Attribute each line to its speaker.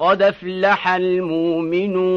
Speaker 1: قد افلح المؤمنون